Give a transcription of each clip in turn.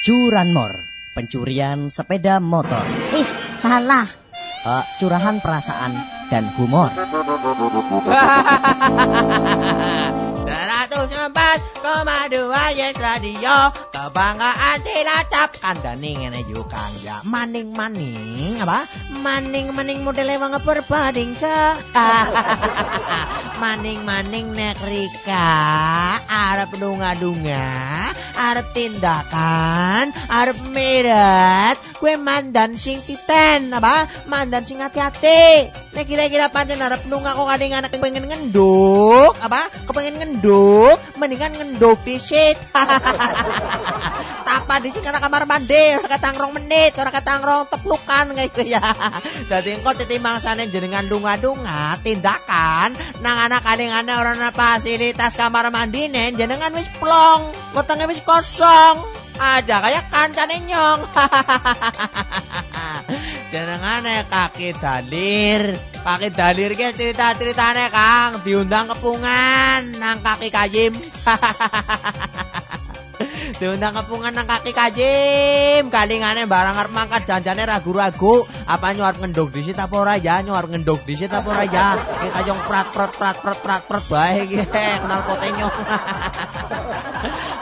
Curanmor, pencurian sepeda motor. Ih, salah. Uh, curahan perasaan dan humor. 104,2 Yes Radio Kebanggaan Cilacap Kandani ngene yo Kang. Ya maning-maning. Apa? Maning-maning modele wong berbanding ke maning-maning nek Rika. Arep dunga-dunga arep tindakan arep meret kue mandan sing titen apa? Mandan sing hati-hati. Nek kira-kira pancen arep nunga kok kadang anak pengen ngenduk apa kepengen ngenduk mendingan ngenduk disit tapa disit karena kamar mandi ora katangrong menit ora katangrong teplukan kayak gitu ya. Dadi engko titimbang sane jenengan dunga-dunga tindakan nang anak kadang-kadang orang fasilitas kamar mandi nen jenengan wis plong wetenge wis kosong aja kayak kancane nyong. Jenengane kaki dalir. Kaki dalir ke cerita ceritane kang. Diundang kepungan nang kaki kajim. Diundang kepungan nang kaki kajim. Kalingane barang arep mangkat janjane ragu-ragu. Apa nyuar ngendok disit apa ora? Ya nyuar ngendok disit apa ora? Ya iki kayong prat prat prat prat prat prat bae iki. Kenal potenyong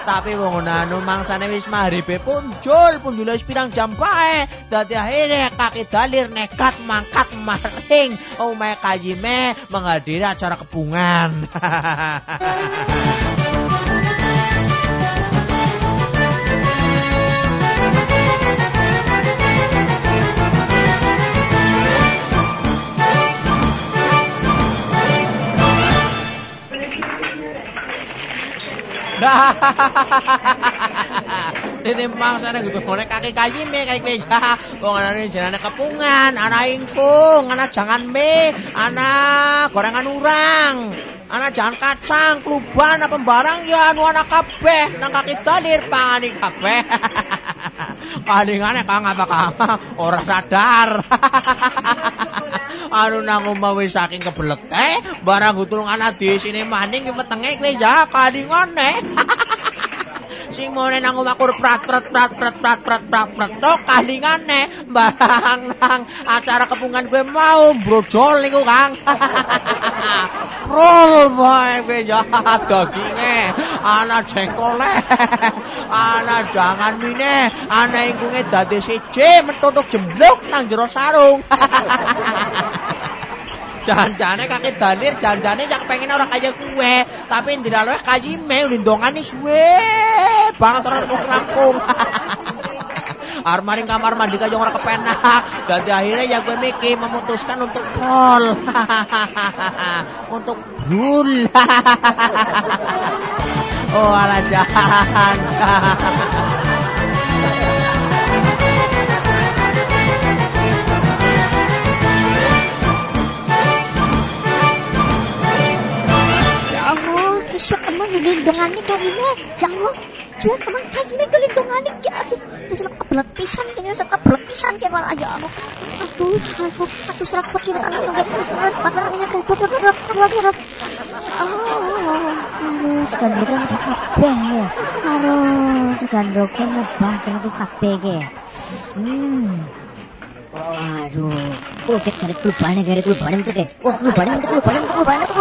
tapi wong anu mangsane wis maghribe punjul punjul wis pirang jam bae dadi akhirnya kaki dalir nekat mangkat maring. Omahe kajime menghadiri acara kepungan Titimbang sana gitu ngene kaki kaji me kaki meja. Wong ana jenenge kepungan, ana ingkung, ana jangan me, ana gorengan urang. Ana jangan kacang, kluban apa barang ya anu ana kabeh nang kaki dalir pangani kabeh. Kadingane kang apa kang ora sadar. anu nang omah wis saking kebelete, barang gutul ana di sini maning wetenge kowe ya kadingane. sing mone nang omahku prat prat prat prat prat prat prat prat to kalingane barang nang acara kepungan gue mau brojol niku Kang. Prol bae kowe jahat daginge, ana jengkole, ana jangan mine, ana ingkunge dadi siji metutuk jembluk nang jero sarung. Janjane kaki dalir, janjane jak pengen orang kaya kue, tapi ndilalo kajime lindongane suwe banget orang rampung. Armaring kamar mandi kaya orang kepenak. Dadi akhirnya ya gue mikir memutuskan untuk pol. untuk brul. oh ala jahan. ちょっとまだね、dengan nih kayaknya jauh. Cuma teman kayaknya gelindungan nih ya aduh. Terus aku kebelet pisan kayaknya suka kebelet pisan kayak malah aja aku. Aduh, aku aku serak pikir anak enggak terus malas bakal ini aku buat buat buat buat buat. Aduh, sudah ndokon kabeh ya. Aduh, sudah ndokon nebah kena tuh kabeh ya. Hmm. Waduh oh panen panen tuh panen tuh panen tuh panen tuh panen tuh panen tuh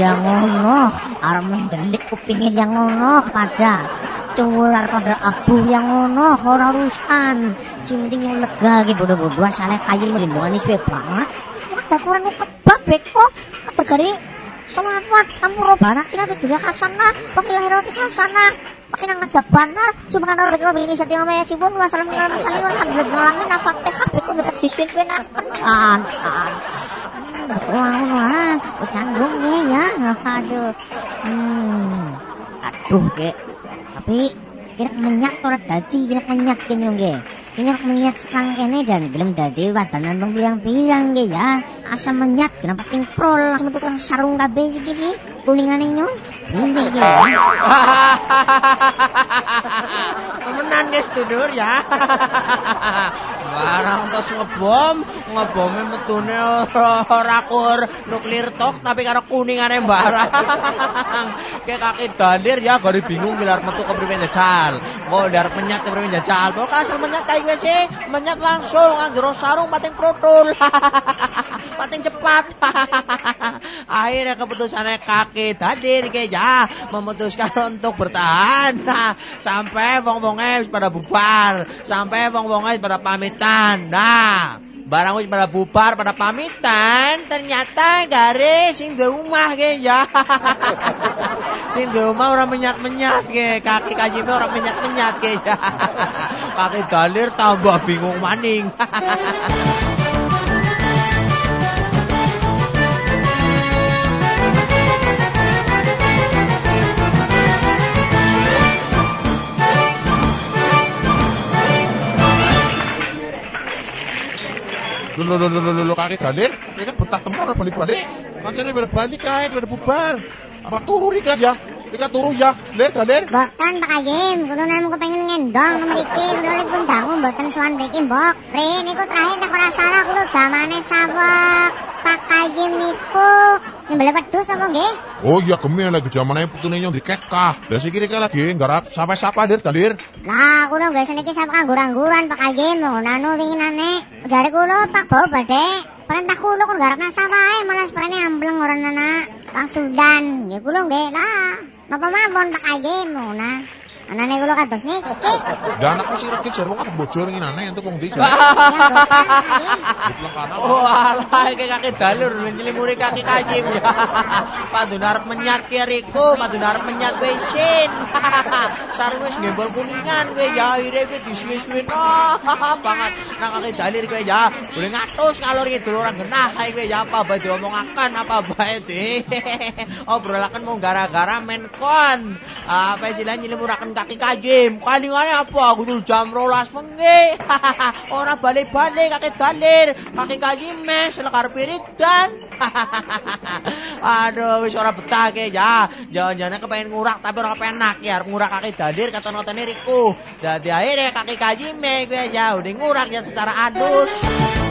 yang ngono, arep mendelik kupinge yang ngono pada cular pada abu yang ngono ora rusan, cinting yang lega gitu bodoh-bodoh asale kayu lindungan wis banget dakuran kebab beko negeri selawat kamu robana ina dunia kasana wakil roti kasana makin ang najabana cuma karena orang yang bilang setiap maya sibun wasalam dengan masalah yang sambil mengalami nafak teh hak itu dekat siswin siswin akan can can Wah, terus nanggung nih ya, aduh, hmm, aduh ge, tapi kira menyak torat tadi kira menyak kini ge kira menyak sekarang kene dan gelem dadi wadanan bang bilang-bilang ya. Asam menyak kenapa ting prol langsung tukang sarung kabeh sih kuningane nyong. Ini iki. Temenan guys sedulur ya. Barang terus ngebom, ngebome metune ora kur nuklir tok tapi karo kuningane barang. Kayak kaki dalir ya gari bingung gelar metu ke priwen jajal. Kok darep menyat ke priwen jajal. Kok asal menyat kayak gue sih, menyat langsung anggere sarung pating protul. Pating cepat. Akhirnya keputusannya kaki dalir kayak ya memutuskan untuk bertahan nah, sampai wong-wonge pada bubar, sampai wong-wonge pada pamitan. Nah, barang wis pada bubar pada pamitan, ternyata garis sing di rumah ge ya. sing di rumah orang menyat-menyat ge, kaki kajime orang menyat-menyat ge ya. Kaki dalir tambah bingung maning. Lho kaki dalir, ini kan betah temar balik-balik. Kancane balik kae udah bubar. Apa turu Rika ya? Rika turu ya. Lir dalir. Boten Pak Kayim, kula namung kepengin ngendong mriki, kula pun dangu mboten sowan mriki, Mbok. Ri niku terakhir nek ora salah kula zamane sawek Pak Kayim niku nyembelih wedhus apa nggih? Oh iya gemi lagi zamane putune nyong dikekah. Lah siki Rika lagi nggarap sapa-sapa Lir dalir. Lah kula nggih seniki sawek anggur-angguran Pak Kayim, ngono winginane. Jare kula Pak Bau badhe perintah kula kon garap nasa wae malah seprene ambleng ora anak Bang Sudan. Nggih kula nggih lah. Napa mawon Pak Kayim ngono. Anane kula kados niki. Lah anakku sing regi jar wong kan bojor nginane entuk wong ndi jar. Mboten Pak Kayim. Dipleng kana. Oh alah iki kaki dalur nyelimuri kaki kajim ya. Padun arep menyat ki Riko, padun arep menyat kowe isin. Sari wis ngembol kuningan kowe ya akhire kowe disuwe-suweno banget nang kaki dalir kowe ya. Boleh ngatus kalor ngidul orang genah kae kowe ya apa bae diomongaken apa bae di. Obrolaken mung gara-gara men kon. Apa istilahnya nyelimuraken kaki kajim. Kalingane apa kudu jam 12 bengi. Ora balik-balik kaki dalir, kaki kajim mes lekar piridan. Aduh, wis ora betah ke ya. Jangan-jangan kepengen ngurak tapi ora kepenak ya. Ngurak kaki dalir kata notene Riku. Dadi akhirnya kaki kajime gue ya udah ngurak ya secara adus.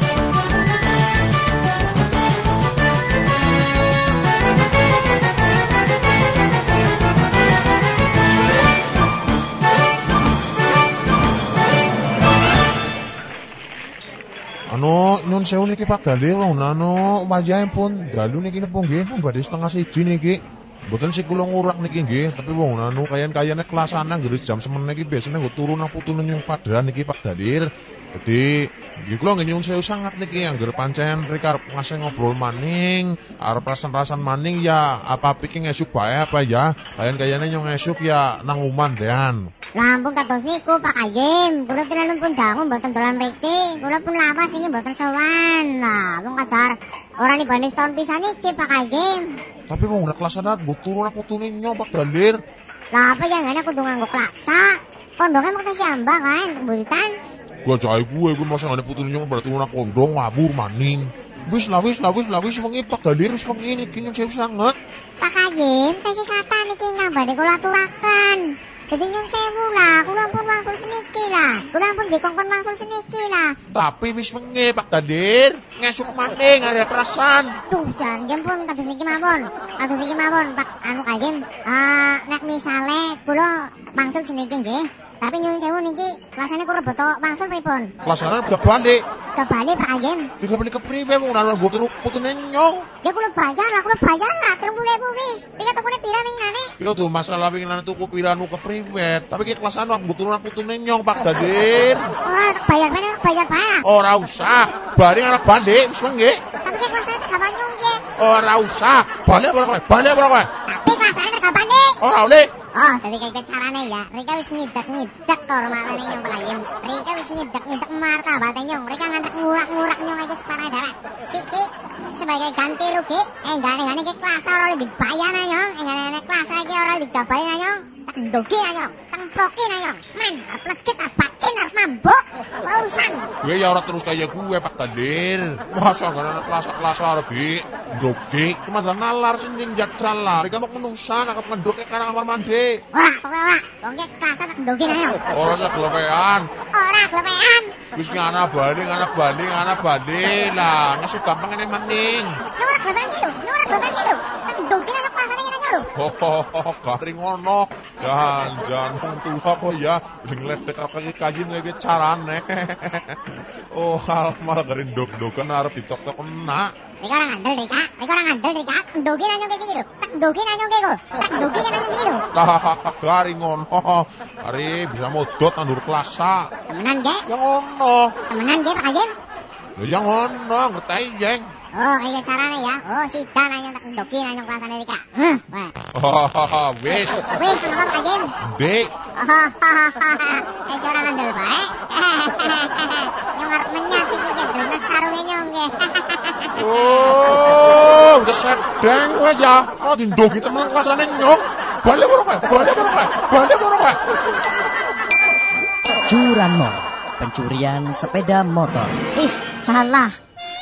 Sewu niki Pak Dalir wong anu wayahe pun dalu niki napa nggih pun badhe setengah siji niki. Mboten sik kula ngurak niki nggih, tapi wong anu kayan-kayane kelas ana nggih jam semene iki biasane nggo turu nang putune nyung padran niki Pak Dalir. Nggih kula nggih nyun sewu sangat niki angger pancen rika arep ngasih ngobrol maning, arep rasan-rasan maning ya apa pikir esuk bae apa ya. Kayan-kayane nyung esuk ya nang uman dean. Lampun kados niku Pak Kayim, kula tenan pun dangu mboten dolan mriki, kula pun lawas iki mboten sowan. Lah, wong kadar ora nibane setahun pisan iki Pak Kayim. Tapi wong nek kelas ana nggo turu nang putune nyong Pak Dalir. Lah apa yang ngene kudu nganggo klasa? Kondonge mung tesih ambang kan, mbulitan. Gua jahe gue, gue masa ngane putune nyong berarti lunak kondong ngabur maning. Wis lah wis lah wis lah wis wengi Pak Dalir wis wengi niki nyong sewu sanget. Pak Kayim, tesih kata niki ngambane kula aturaken. Jadi nyun sewu lah, kula pun wangsul seniki lah. Kula pun dikongkon wangsul seniki lah. Tapi wis wengi Pak Dalir, ngesuk maning ada perasaan. Tuh, jan jan pun kados niki mawon. Kados niki mawon, Pak anu Kayim. Eh, nek misale kula wangsul seniki nggih. Tapi nyun sewu niki rasane kula beto wangsul pripun? Kelasane udah balik. Kebalik Pak. Tiga balik ke prive wong nang gue turu putune nyong. Ya kula bayar lah, kula bayar lah. 30.000 wis. Iki tukune pira wingane? Iku tuh masalah winginan tuku piranu ke privet. Tapi ki kelasane aku turu nang putune nyong Pak Dalir. Ora tak bayar mana, tak bayar bayar. Ora usah, balik anak balik wis wengi. Tapi ki kelasane tak banyung nggih. Ora usah, balik ora kowe, balik ora kowe. Tapi kelasane tak balik. Ora oleh. Oh, jadi kayak carane ya. Rika wis ngidak-ngidak kehormatane nyong pelayem. Rika wis ngidak-ngidak martabate nyong. Rika ngantek ngurak-ngurak nyong aja separah darat. Siki sebagai ganti rugi, eh gane gane ke kelas ora dibayar nyong. Eh gane gane kelas iki ora digabari nyong. Tak ndogi ayo, tak prokin ayo. Men, arep legit arep bacin arep mabuk. Ora urusan. Gue ya ora terus kayak gue Pak Kadir. Masa nggak ada kelas-kelas arep doge. Cuma ada nalar sing jajal lah. Mereka mau menusan akap ngendok ke karang kamar mandi. Ora, pokoke ora. Wong ki kelas tak ndogi ayo. Ora segelepean. Ora glepean. Wis ngana bali, ngana bali, ngana bali lah. Ngasih gampang ini maning. Ora glepean ki lho, nek ora glepean ki lho. Tak ndogi ayo kelasane ngene lho. Hohoho, garing ngono. Jangan-jangan wong tua kok ya ngledek kaki kaji lagi carane. oh, hal malah garing dog-dogan arep ditok-tok kena. Nek ora ngandel Rika, nek ora ngandel Rika, ndogi ayo ki lho. Tak ndogi ayo ki lho. Tak ndogi ayo ki lho. garing ngono. Hari bisa modot tandur kelasa. Temenan ge, Ya ngono. temenan ge Pak Kajim. Lho ya ngono, ngerti jeng. Oh, kayak carane ya. Oh, sidan ayo tak ndogi ayo kelasane Rika. Heh, wah. Hahaha, wis. Wis, kenapa Pak Kajim? Dik, Eh, ora ngandel bae. Nyong arep menyat iki ki dene sarunge nyong ge. Oh, udah sedeng kowe ya. Oh, dindogi temen kelasane nyok. Balik ora kowe? Balik ora kowe? Balik ora kowe? Curanmor, pencurian sepeda motor. Ih, salah